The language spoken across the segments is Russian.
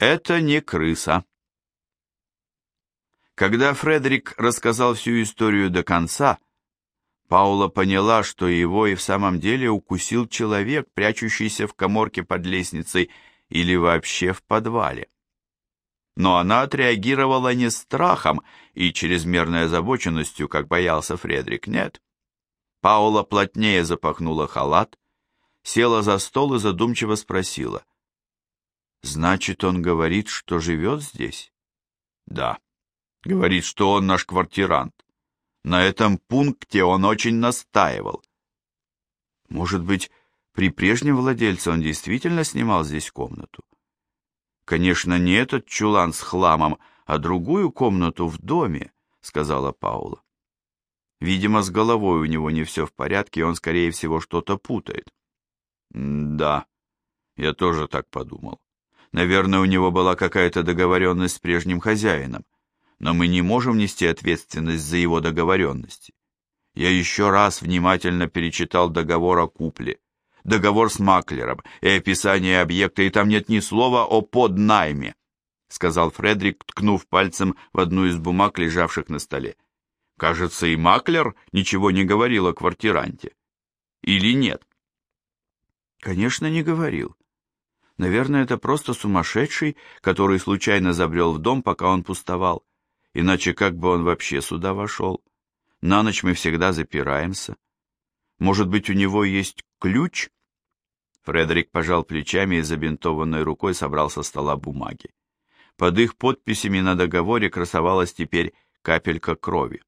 Это не крыса. Когда Фредерик рассказал всю историю до конца, Паула поняла, что его и в самом деле укусил человек, прячущийся в коморке под лестницей или вообще в подвале. Но она отреагировала не страхом и чрезмерной озабоченностью, как боялся Фредерик, нет. Паула плотнее запахнула халат, села за стол и задумчиво спросила. «Значит, он говорит, что живет здесь?» «Да». Говорит, что он наш квартирант. На этом пункте он очень настаивал. Может быть, при прежнем владельце он действительно снимал здесь комнату? Конечно, не этот чулан с хламом, а другую комнату в доме, сказала Паула. Видимо, с головой у него не все в порядке, и он, скорее всего, что-то путает. Да, я тоже так подумал. Наверное, у него была какая-то договоренность с прежним хозяином но мы не можем нести ответственность за его договоренности. Я еще раз внимательно перечитал договор о купле, договор с маклером и описание объекта, и там нет ни слова о поднайме, сказал Фредерик, ткнув пальцем в одну из бумаг, лежавших на столе. Кажется, и маклер ничего не говорил о квартиранте. Или нет? Конечно, не говорил. Наверное, это просто сумасшедший, который случайно забрел в дом, пока он пустовал. Иначе как бы он вообще сюда вошел? На ночь мы всегда запираемся. Может быть, у него есть ключ? Фредерик пожал плечами и забинтованной рукой собрал со стола бумаги. Под их подписями на договоре красовалась теперь капелька крови.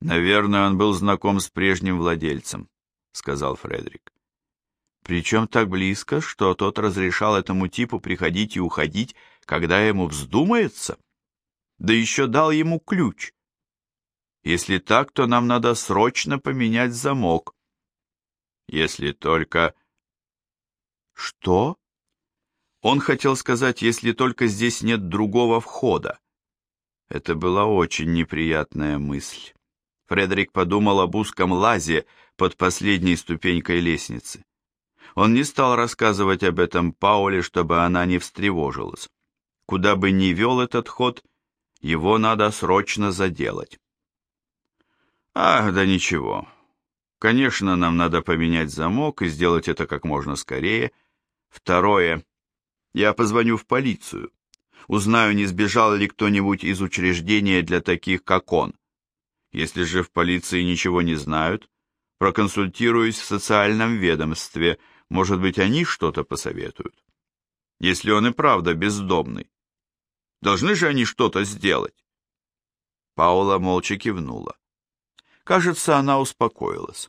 «Наверное, он был знаком с прежним владельцем», — сказал Фредерик. «Причем так близко, что тот разрешал этому типу приходить и уходить, когда ему вздумается?» да еще дал ему ключ. Если так, то нам надо срочно поменять замок. Если только... Что? Он хотел сказать, если только здесь нет другого входа. Это была очень неприятная мысль. Фредерик подумал об узком лазе под последней ступенькой лестницы. Он не стал рассказывать об этом Пауле, чтобы она не встревожилась. Куда бы ни вел этот ход, его надо срочно заделать. Ах, да ничего. Конечно, нам надо поменять замок и сделать это как можно скорее. Второе. Я позвоню в полицию. Узнаю, не сбежал ли кто-нибудь из учреждения для таких, как он. Если же в полиции ничего не знают, проконсультируюсь в социальном ведомстве, может быть, они что-то посоветуют. Если он и правда бездомный, Должны же они что-то сделать. Паула молча кивнула. Кажется, она успокоилась.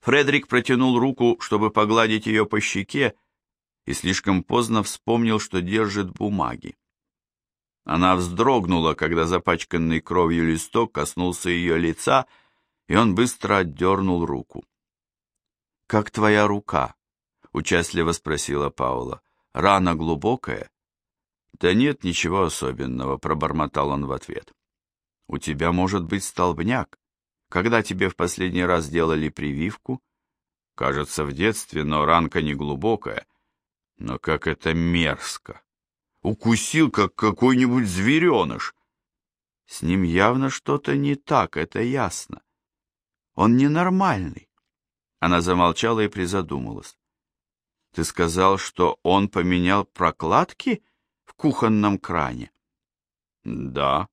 Фредерик протянул руку, чтобы погладить ее по щеке, и слишком поздно вспомнил, что держит бумаги. Она вздрогнула, когда запачканный кровью листок коснулся ее лица, и он быстро отдернул руку. «Как твоя рука?» — участливо спросила Паула. «Рана глубокая?» «Да нет ничего особенного», — пробормотал он в ответ. «У тебя может быть столбняк. Когда тебе в последний раз делали прививку?» «Кажется, в детстве, но ранка не глубокая. Но как это мерзко! Укусил, как какой-нибудь звереныш!» «С ним явно что-то не так, это ясно. Он ненормальный». Она замолчала и призадумалась. «Ты сказал, что он поменял прокладки?» в кухонном кране. Да,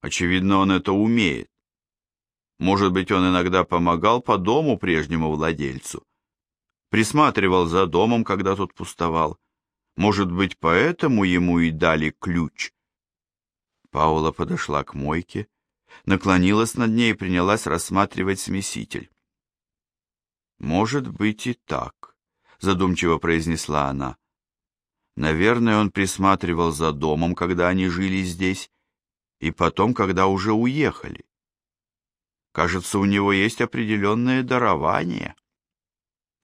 очевидно, он это умеет. Может быть, он иногда помогал по дому прежнему владельцу. Присматривал за домом, когда тот пустовал. Может быть, поэтому ему и дали ключ. Паула подошла к мойке, наклонилась над ней и принялась рассматривать смеситель. «Может быть и так», — задумчиво произнесла она. Наверное, он присматривал за домом, когда они жили здесь, и потом, когда уже уехали. Кажется, у него есть определенное дарование.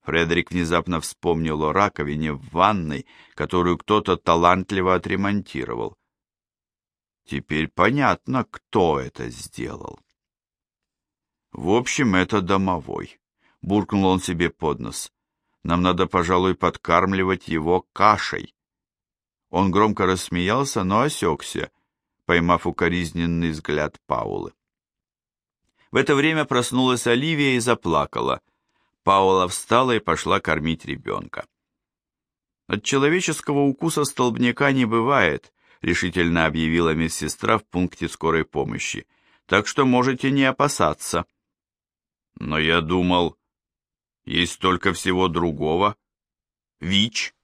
Фредерик внезапно вспомнил о раковине в ванной, которую кто-то талантливо отремонтировал. Теперь понятно, кто это сделал. В общем, это домовой. Буркнул он себе под нос. Нам надо, пожалуй, подкармливать его кашей. Он громко рассмеялся, но осекся, поймав укоризненный взгляд Паулы. В это время проснулась Оливия и заплакала. Паула встала и пошла кормить ребенка. От человеческого укуса столбняка не бывает, решительно объявила медсестра в пункте скорой помощи, так что можете не опасаться. Но я думал, есть столько всего другого. ВИЧ,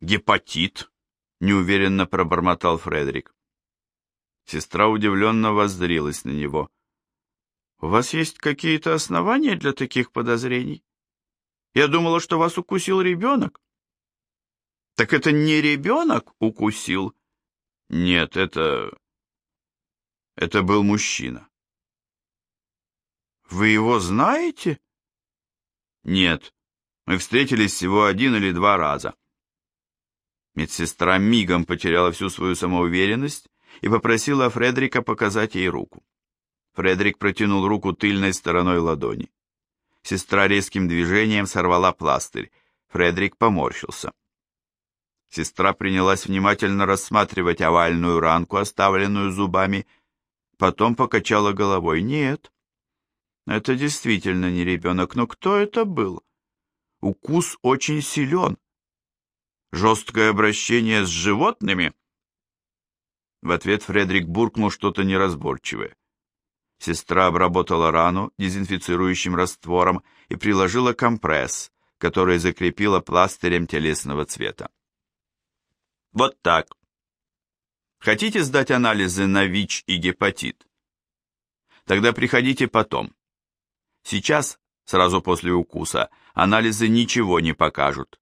гепатит, неуверенно пробормотал Фредерик. Сестра удивленно воззрилась на него. «У вас есть какие-то основания для таких подозрений? Я думала, что вас укусил ребенок». «Так это не ребенок укусил?» «Нет, это... это был мужчина». «Вы его знаете?» «Нет, мы встретились всего один или два раза». Медсестра мигом потеряла всю свою самоуверенность и попросила Фредерика показать ей руку. Фредерик протянул руку тыльной стороной ладони. Сестра резким движением сорвала пластырь. Фредерик поморщился. Сестра принялась внимательно рассматривать овальную ранку, оставленную зубами, потом покачала головой. «Нет, это действительно не ребенок, но кто это был? Укус очень силен. Жесткое обращение с животными?» В ответ Фредерик буркнул что-то неразборчивое. Сестра обработала рану дезинфицирующим раствором и приложила компресс, который закрепила пластырем телесного цвета. Вот так. Хотите сдать анализы на ВИЧ и гепатит? Тогда приходите потом. Сейчас, сразу после укуса, анализы ничего не покажут.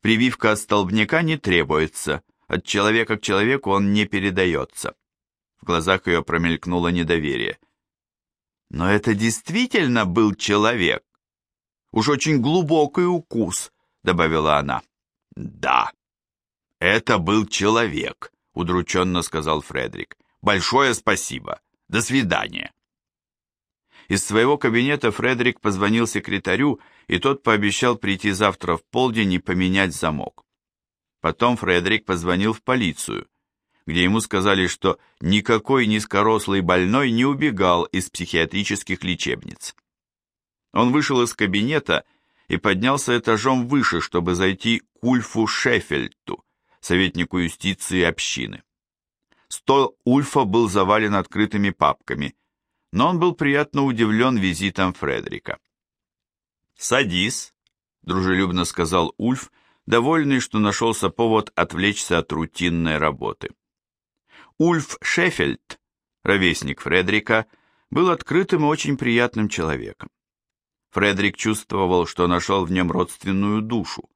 Прививка от столбняка не требуется, от человека к человеку он не передается. В глазах ее промелькнуло недоверие. Но это действительно был человек. Уж очень глубокий укус, добавила она. Да, это был человек, удрученно сказал Фредерик. Большое спасибо. До свидания. Из своего кабинета Фредерик позвонил секретарю, и тот пообещал прийти завтра в полдень и поменять замок. Потом Фредерик позвонил в полицию, где ему сказали, что никакой низкорослый больной не убегал из психиатрических лечебниц. Он вышел из кабинета и поднялся этажом выше, чтобы зайти к Ульфу Шеффельту, советнику юстиции общины. Стол Ульфа был завален открытыми папками, но он был приятно удивлен визитом Фредерика. «Садись», — дружелюбно сказал Ульф, довольный, что нашелся повод отвлечься от рутинной работы. Ульф Шеффельд, ровесник Фредрика, был открытым и очень приятным человеком. Фредрик чувствовал, что нашел в нем родственную душу.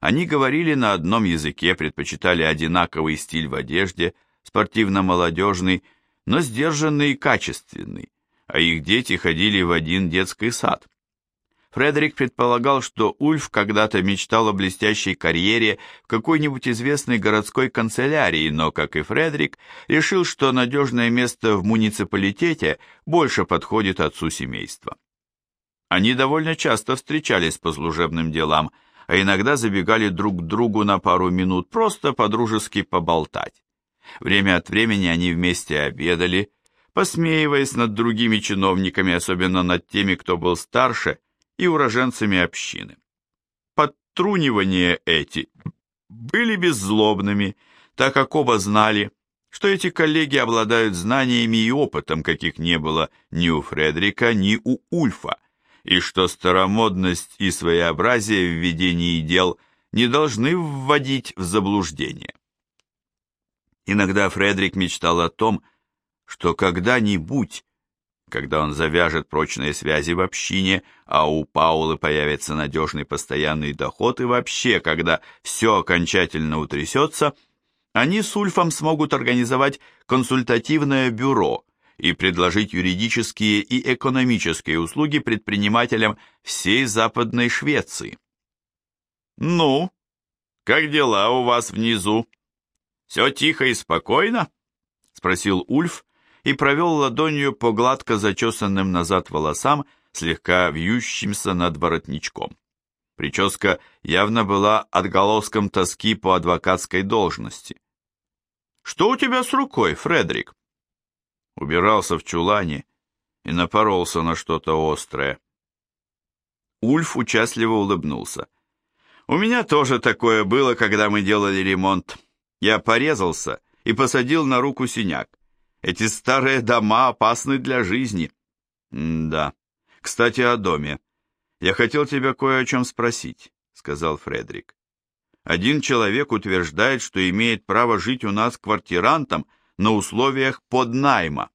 Они говорили на одном языке, предпочитали одинаковый стиль в одежде, спортивно-молодежный, но сдержанный и качественный, а их дети ходили в один детский сад. Фредерик предполагал, что Ульф когда-то мечтал о блестящей карьере в какой-нибудь известной городской канцелярии, но, как и Фредерик, решил, что надежное место в муниципалитете больше подходит отцу семейства. Они довольно часто встречались по служебным делам, а иногда забегали друг к другу на пару минут просто по-дружески поболтать. Время от времени они вместе обедали, посмеиваясь над другими чиновниками, особенно над теми, кто был старше – и уроженцами общины. Подтрунивания эти были беззлобными, так как оба знали, что эти коллеги обладают знаниями и опытом, каких не было ни у Фредрика, ни у Ульфа, и что старомодность и своеобразие в ведении дел не должны вводить в заблуждение. Иногда Фредрик мечтал о том, что когда-нибудь когда он завяжет прочные связи в общине, а у Паулы появится надежный постоянный доход и вообще, когда все окончательно утрясется, они с Ульфом смогут организовать консультативное бюро и предложить юридические и экономические услуги предпринимателям всей Западной Швеции. «Ну, как дела у вас внизу? Все тихо и спокойно?» — спросил Ульф, и провел ладонью по гладко зачесанным назад волосам, слегка вьющимся над воротничком. Прическа явно была отголоском тоски по адвокатской должности. «Что у тебя с рукой, Фредерик?» Убирался в чулане и напоролся на что-то острое. Ульф участливо улыбнулся. «У меня тоже такое было, когда мы делали ремонт. Я порезался и посадил на руку синяк. Эти старые дома опасны для жизни». М «Да. Кстати, о доме. Я хотел тебя кое о чем спросить», — сказал Фредерик. «Один человек утверждает, что имеет право жить у нас квартирантом на условиях поднайма».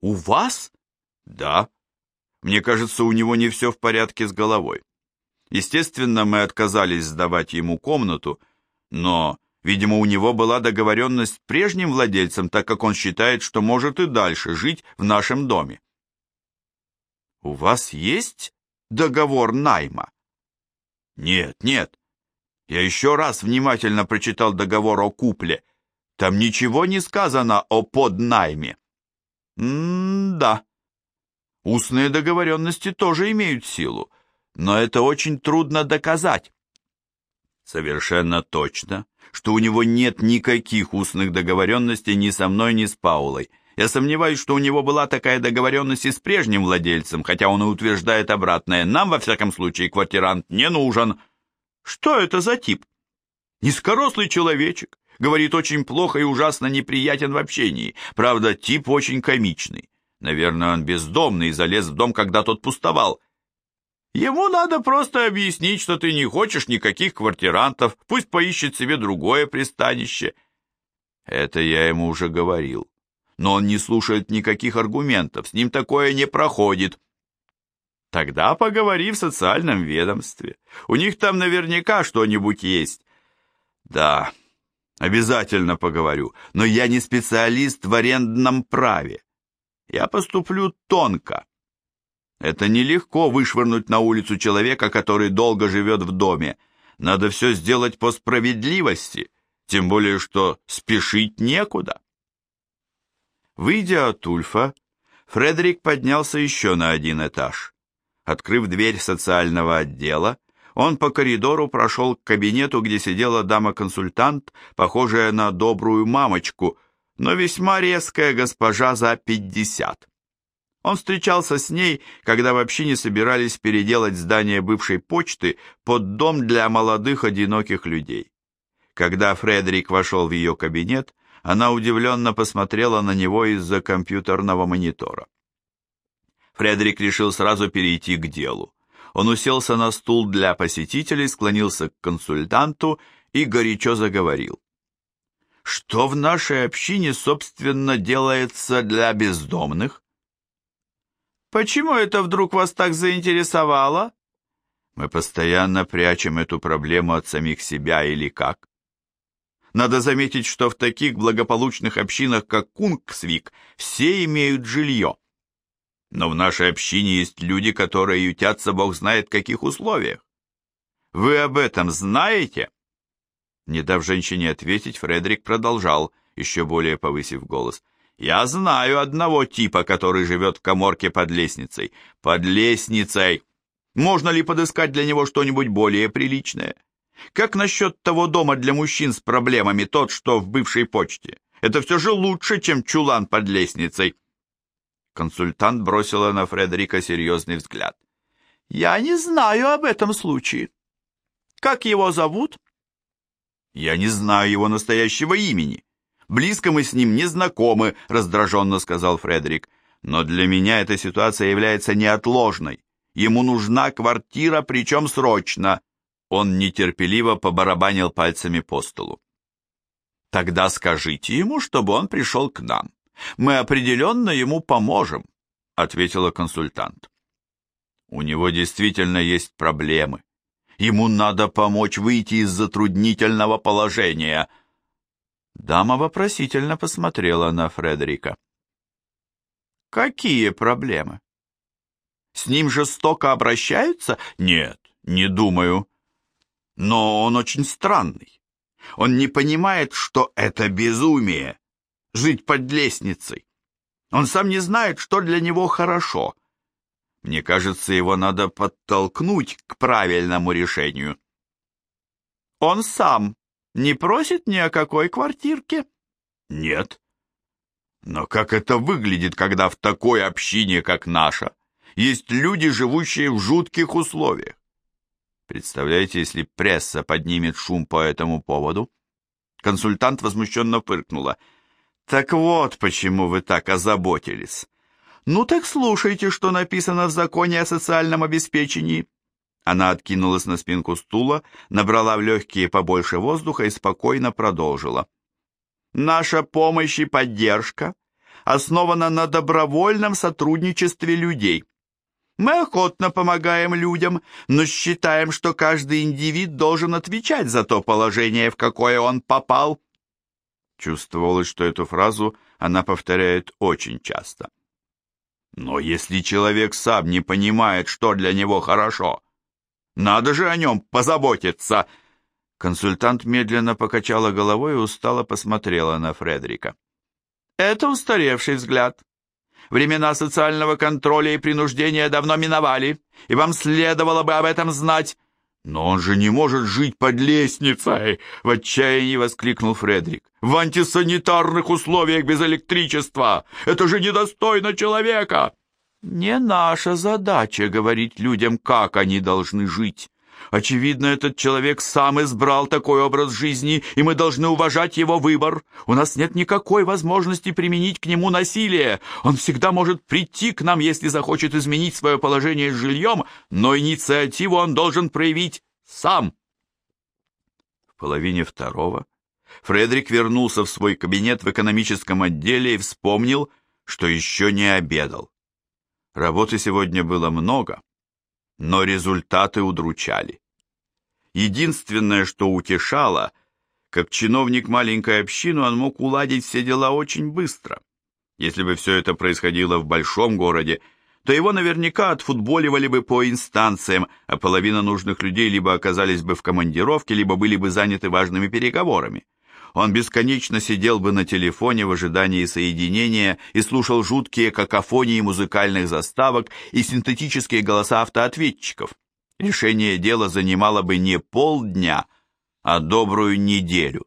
«У вас?» «Да. Мне кажется, у него не все в порядке с головой. Естественно, мы отказались сдавать ему комнату, но, видимо, у него была договоренность с прежним владельцем, так как он считает, что может и дальше жить в нашем доме. «У вас есть договор найма?» «Нет, нет. Я еще раз внимательно прочитал договор о купле. Там ничего не сказано о поднайме». «М-да», Устные договоренности тоже имеют силу, но это очень трудно доказать. Совершенно точно, что у него нет никаких устных договоренностей ни со мной, ни с Паулой. Я сомневаюсь, что у него была такая договоренность и с прежним владельцем, хотя он и утверждает обратное. Нам, во всяком случае, квартирант не нужен. Что это за тип? Низкорослый человечек. Говорит очень плохо и ужасно неприятен в общении. Правда, тип очень комичный. Наверное, он бездомный и залез в дом, когда тот пустовал. Ему надо просто объяснить, что ты не хочешь никаких квартирантов, пусть поищет себе другое пристанище. Это я ему уже говорил. Но он не слушает никаких аргументов, с ним такое не проходит. Тогда поговори в социальном ведомстве. У них там наверняка что-нибудь есть. Да, обязательно поговорю, но я не специалист в арендном праве я поступлю тонко. Это нелегко вышвырнуть на улицу человека, который долго живет в доме. Надо все сделать по справедливости, тем более что спешить некуда. Выйдя от Ульфа, Фредерик поднялся еще на один этаж. Открыв дверь социального отдела, он по коридору прошел к кабинету, где сидела дама-консультант, похожая на добрую мамочку – но весьма резкая госпожа за пятьдесят. Он встречался с ней, когда вообще не собирались переделать здание бывшей почты под дом для молодых одиноких людей. Когда Фредерик вошел в ее кабинет, она удивленно посмотрела на него из-за компьютерного монитора. Фредерик решил сразу перейти к делу. Он уселся на стул для посетителей, склонился к консультанту и горячо заговорил. Что в нашей общине, собственно, делается для бездомных? Почему это вдруг вас так заинтересовало? Мы постоянно прячем эту проблему от самих себя или как? Надо заметить, что в таких благополучных общинах, как Кунгсвик, все имеют жилье. Но в нашей общине есть люди, которые ютятся бог знает в каких условиях. Вы об этом знаете? Не дав женщине ответить, Фредерик продолжал, еще более повысив голос. «Я знаю одного типа, который живет в коморке под лестницей. Под лестницей! Можно ли подыскать для него что-нибудь более приличное? Как насчет того дома для мужчин с проблемами, тот, что в бывшей почте? Это все же лучше, чем чулан под лестницей». Консультант бросила на Фредерика серьезный взгляд. «Я не знаю об этом случае. Как его зовут?» «Я не знаю его настоящего имени. Близко мы с ним не знакомы», — раздраженно сказал Фредерик. «Но для меня эта ситуация является неотложной. Ему нужна квартира, причем срочно». Он нетерпеливо побарабанил пальцами по столу. «Тогда скажите ему, чтобы он пришел к нам. Мы определенно ему поможем», — ответила консультант. «У него действительно есть проблемы. Ему надо помочь выйти из затруднительного положения. Дама вопросительно посмотрела на Фредерика. Какие проблемы? С ним жестоко обращаются? Нет, не думаю. Но он очень странный. Он не понимает, что это безумие — жить под лестницей. Он сам не знает, что для него хорошо. Мне кажется, его надо подтолкнуть к правильному решению. Он сам не просит ни о какой квартирке? Нет. Но как это выглядит, когда в такой общине, как наша, есть люди, живущие в жутких условиях? Представляете, если пресса поднимет шум по этому поводу? Консультант возмущенно фыркнула. Так вот, почему вы так озаботились. Ну так слушайте, что написано в законе о социальном обеспечении. Она откинулась на спинку стула, набрала в легкие побольше воздуха и спокойно продолжила. Наша помощь и поддержка основана на добровольном сотрудничестве людей. Мы охотно помогаем людям, но считаем, что каждый индивид должен отвечать за то положение, в какое он попал. Чувствовалось, что эту фразу она повторяет очень часто. Но если человек сам не понимает, что для него хорошо, надо же о нем позаботиться. Консультант медленно покачала головой и устало посмотрела на Фредерика. Это устаревший взгляд. Времена социального контроля и принуждения давно миновали, и вам следовало бы об этом знать. «Но он же не может жить под лестницей!» — в отчаянии воскликнул Фредерик. «В антисанитарных условиях без электричества! Это же недостойно человека!» «Не наша задача говорить людям, как они должны жить. Очевидно, этот человек сам избрал такой образ жизни, и мы должны уважать его выбор. У нас нет никакой возможности применить к нему насилие. Он всегда может прийти к нам, если захочет изменить свое положение с жильем, но инициативу он должен проявить сам. В половине второго Фредерик вернулся в свой кабинет в экономическом отделе и вспомнил, что еще не обедал. Работы сегодня было много, но результаты удручали. Единственное, что утешало, как чиновник маленькой общины, он мог уладить все дела очень быстро. Если бы все это происходило в большом городе, то его наверняка отфутболивали бы по инстанциям, а половина нужных людей либо оказались бы в командировке, либо были бы заняты важными переговорами он бесконечно сидел бы на телефоне в ожидании соединения и слушал жуткие какофонии музыкальных заставок и синтетические голоса автоответчиков. Решение дела занимало бы не полдня, а добрую неделю.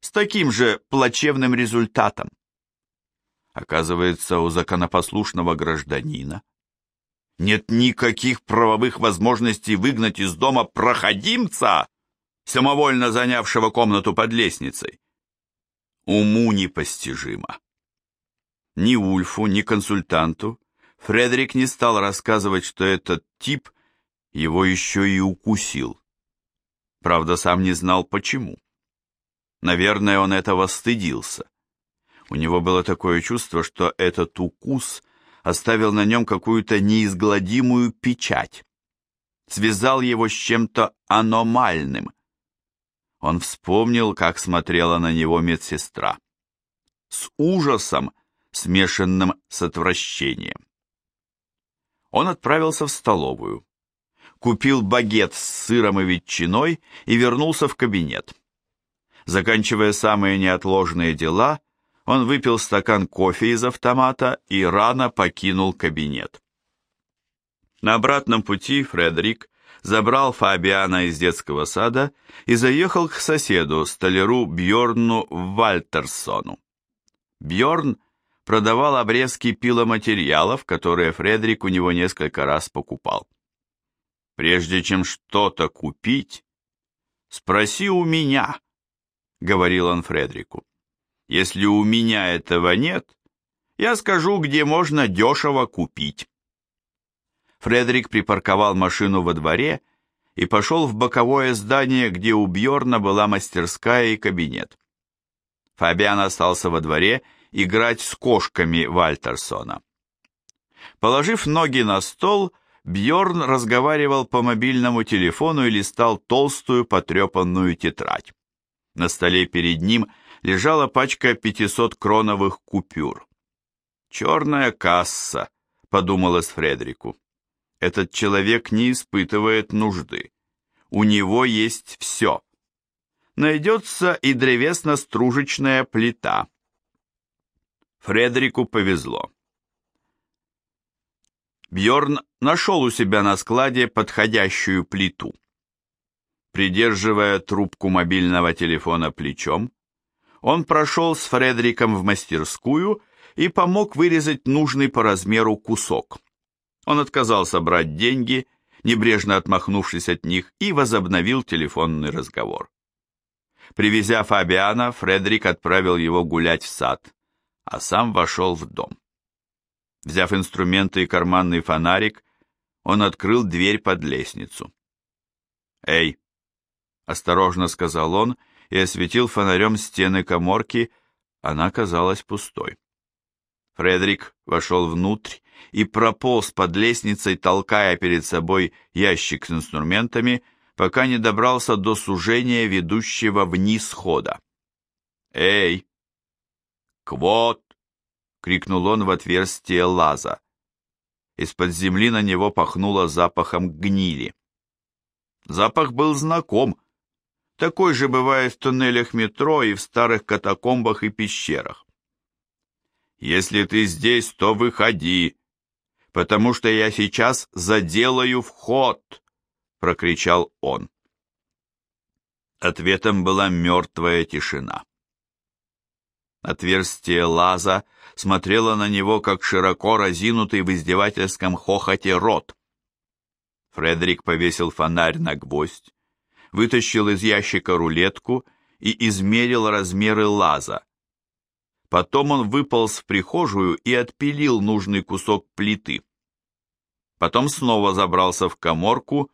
С таким же плачевным результатом. Оказывается, у законопослушного гражданина нет никаких правовых возможностей выгнать из дома проходимца, самовольно занявшего комнату под лестницей. Уму непостижимо. Ни Ульфу, ни консультанту Фредерик не стал рассказывать, что этот тип его еще и укусил. Правда, сам не знал почему. Наверное, он этого стыдился. У него было такое чувство, что этот укус оставил на нем какую-то неизгладимую печать. Связал его с чем-то аномальным – он вспомнил, как смотрела на него медсестра. С ужасом, смешанным с отвращением. Он отправился в столовую, купил багет с сыром и ветчиной и вернулся в кабинет. Заканчивая самые неотложные дела, он выпил стакан кофе из автомата и рано покинул кабинет. На обратном пути Фредерик забрал Фабиана из детского сада и заехал к соседу, столяру Бьорну Вальтерсону. Бьорн продавал обрезки пиломатериалов, которые Фредерик у него несколько раз покупал. «Прежде чем что-то купить, спроси у меня», — говорил он Фредерику. «Если у меня этого нет, я скажу, где можно дешево купить». Фредерик припарковал машину во дворе и пошел в боковое здание, где у Бьорна была мастерская и кабинет. Фабиан остался во дворе играть с кошками Вальтерсона. Положив ноги на стол, Бьорн разговаривал по мобильному телефону и листал толстую потрепанную тетрадь. На столе перед ним лежала пачка 500-кроновых купюр. «Черная касса», — подумалось Фредерику. Этот человек не испытывает нужды. У него есть все. Найдется и древесно-стружечная плита. Фредерику повезло. Бьорн нашел у себя на складе подходящую плиту. Придерживая трубку мобильного телефона плечом, он прошел с Фредериком в мастерскую и помог вырезать нужный по размеру кусок. Он отказался брать деньги, небрежно отмахнувшись от них, и возобновил телефонный разговор. Привезя Фабиана, Фредерик отправил его гулять в сад, а сам вошел в дом. Взяв инструменты и карманный фонарик, он открыл дверь под лестницу. «Эй!» — осторожно сказал он и осветил фонарем стены коморки, она казалась пустой. Фредерик вошел внутрь и прополз под лестницей, толкая перед собой ящик с инструментами, пока не добрался до сужения, ведущего вниз хода. «Эй! Квот!» — крикнул он в отверстие лаза. Из-под земли на него пахнуло запахом гнили. Запах был знаком. Такой же бывает в туннелях метро и в старых катакомбах и пещерах. «Если ты здесь, то выходи, потому что я сейчас заделаю вход!» — прокричал он. Ответом была мертвая тишина. Отверстие лаза смотрело на него, как широко разинутый в издевательском хохоте рот. Фредерик повесил фонарь на гвоздь, вытащил из ящика рулетку и измерил размеры лаза. Потом он выполз в прихожую и отпилил нужный кусок плиты. Потом снова забрался в коморку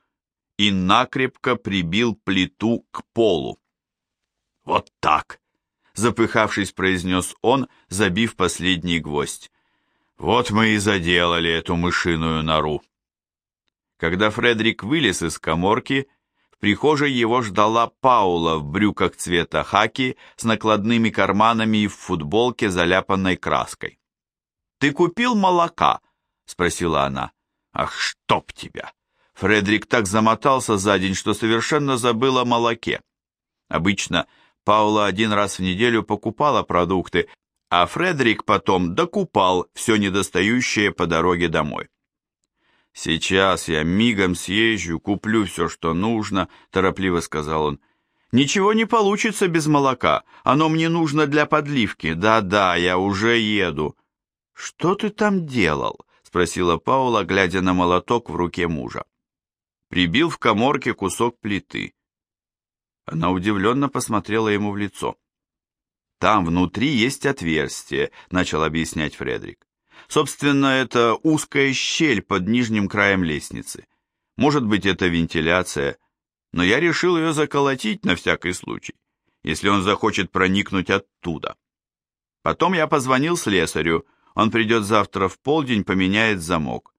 и накрепко прибил плиту к полу. «Вот так!» — запыхавшись, произнес он, забив последний гвоздь. «Вот мы и заделали эту мышиную нору». Когда Фредерик вылез из коморки, прихожей его ждала Паула в брюках цвета хаки с накладными карманами и в футболке, заляпанной краской. «Ты купил молока?» — спросила она. «Ах, чтоб тебя!» Фредерик так замотался за день, что совершенно забыл о молоке. Обычно Паула один раз в неделю покупала продукты, а Фредерик потом докупал все недостающее по дороге домой. «Сейчас я мигом съезжу, куплю все, что нужно», — торопливо сказал он. «Ничего не получится без молока. Оно мне нужно для подливки. Да-да, я уже еду». «Что ты там делал?» — спросила Паула, глядя на молоток в руке мужа. Прибил в коморке кусок плиты. Она удивленно посмотрела ему в лицо. «Там внутри есть отверстие», — начал объяснять Фредерик. Собственно, это узкая щель под нижним краем лестницы. Может быть, это вентиляция, но я решил ее заколотить на всякий случай, если он захочет проникнуть оттуда. Потом я позвонил слесарю, он придет завтра в полдень, поменяет замок.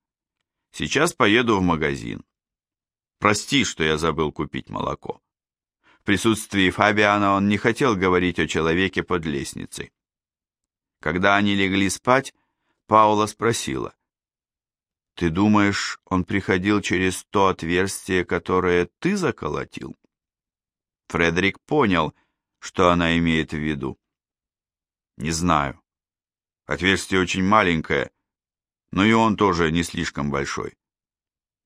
Сейчас поеду в магазин. Прости, что я забыл купить молоко. В присутствии Фабиана он не хотел говорить о человеке под лестницей. Когда они легли спать, Паула спросила. «Ты думаешь, он приходил через то отверстие, которое ты заколотил?» Фредерик понял, что она имеет в виду. «Не знаю. Отверстие очень маленькое, но и он тоже не слишком большой.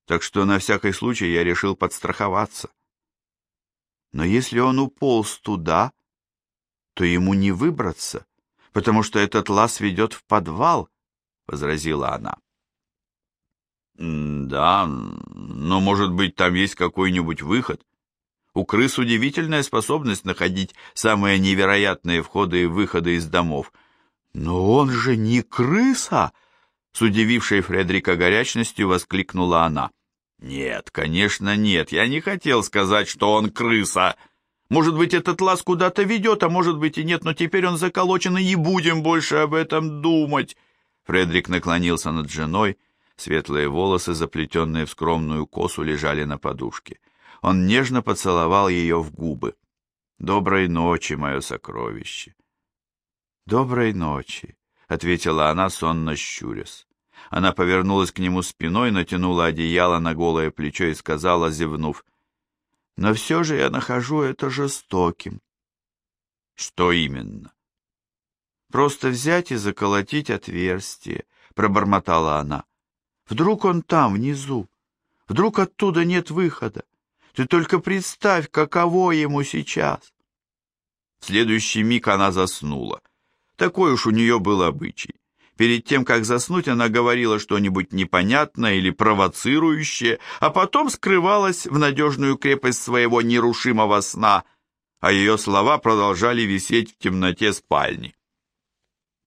Так что на всякий случай я решил подстраховаться. Но если он уполз туда, то ему не выбраться, потому что этот лаз ведет в подвал, — возразила она. «Да, но, может быть, там есть какой-нибудь выход. У крыс удивительная способность находить самые невероятные входы и выходы из домов. Но он же не крыса!» С удивившей Фредерика горячностью воскликнула она. «Нет, конечно, нет. Я не хотел сказать, что он крыса. Может быть, этот лаз куда-то ведет, а может быть и нет, но теперь он заколочен, и не будем больше об этом думать». Фредерик наклонился над женой, светлые волосы, заплетенные в скромную косу, лежали на подушке. Он нежно поцеловал ее в губы. «Доброй ночи, мое сокровище!» «Доброй ночи!» — ответила она, сонно щурясь. Она повернулась к нему спиной, натянула одеяло на голое плечо и сказала, зевнув, «Но все же я нахожу это жестоким». «Что именно?» Просто взять и заколотить отверстие, пробормотала она. Вдруг он там, внизу? Вдруг оттуда нет выхода? Ты только представь, каково ему сейчас. В следующий миг она заснула. Такой уж у нее был обычай. Перед тем, как заснуть, она говорила что-нибудь непонятное или провоцирующее, а потом скрывалась в надежную крепость своего нерушимого сна, а ее слова продолжали висеть в темноте спальни.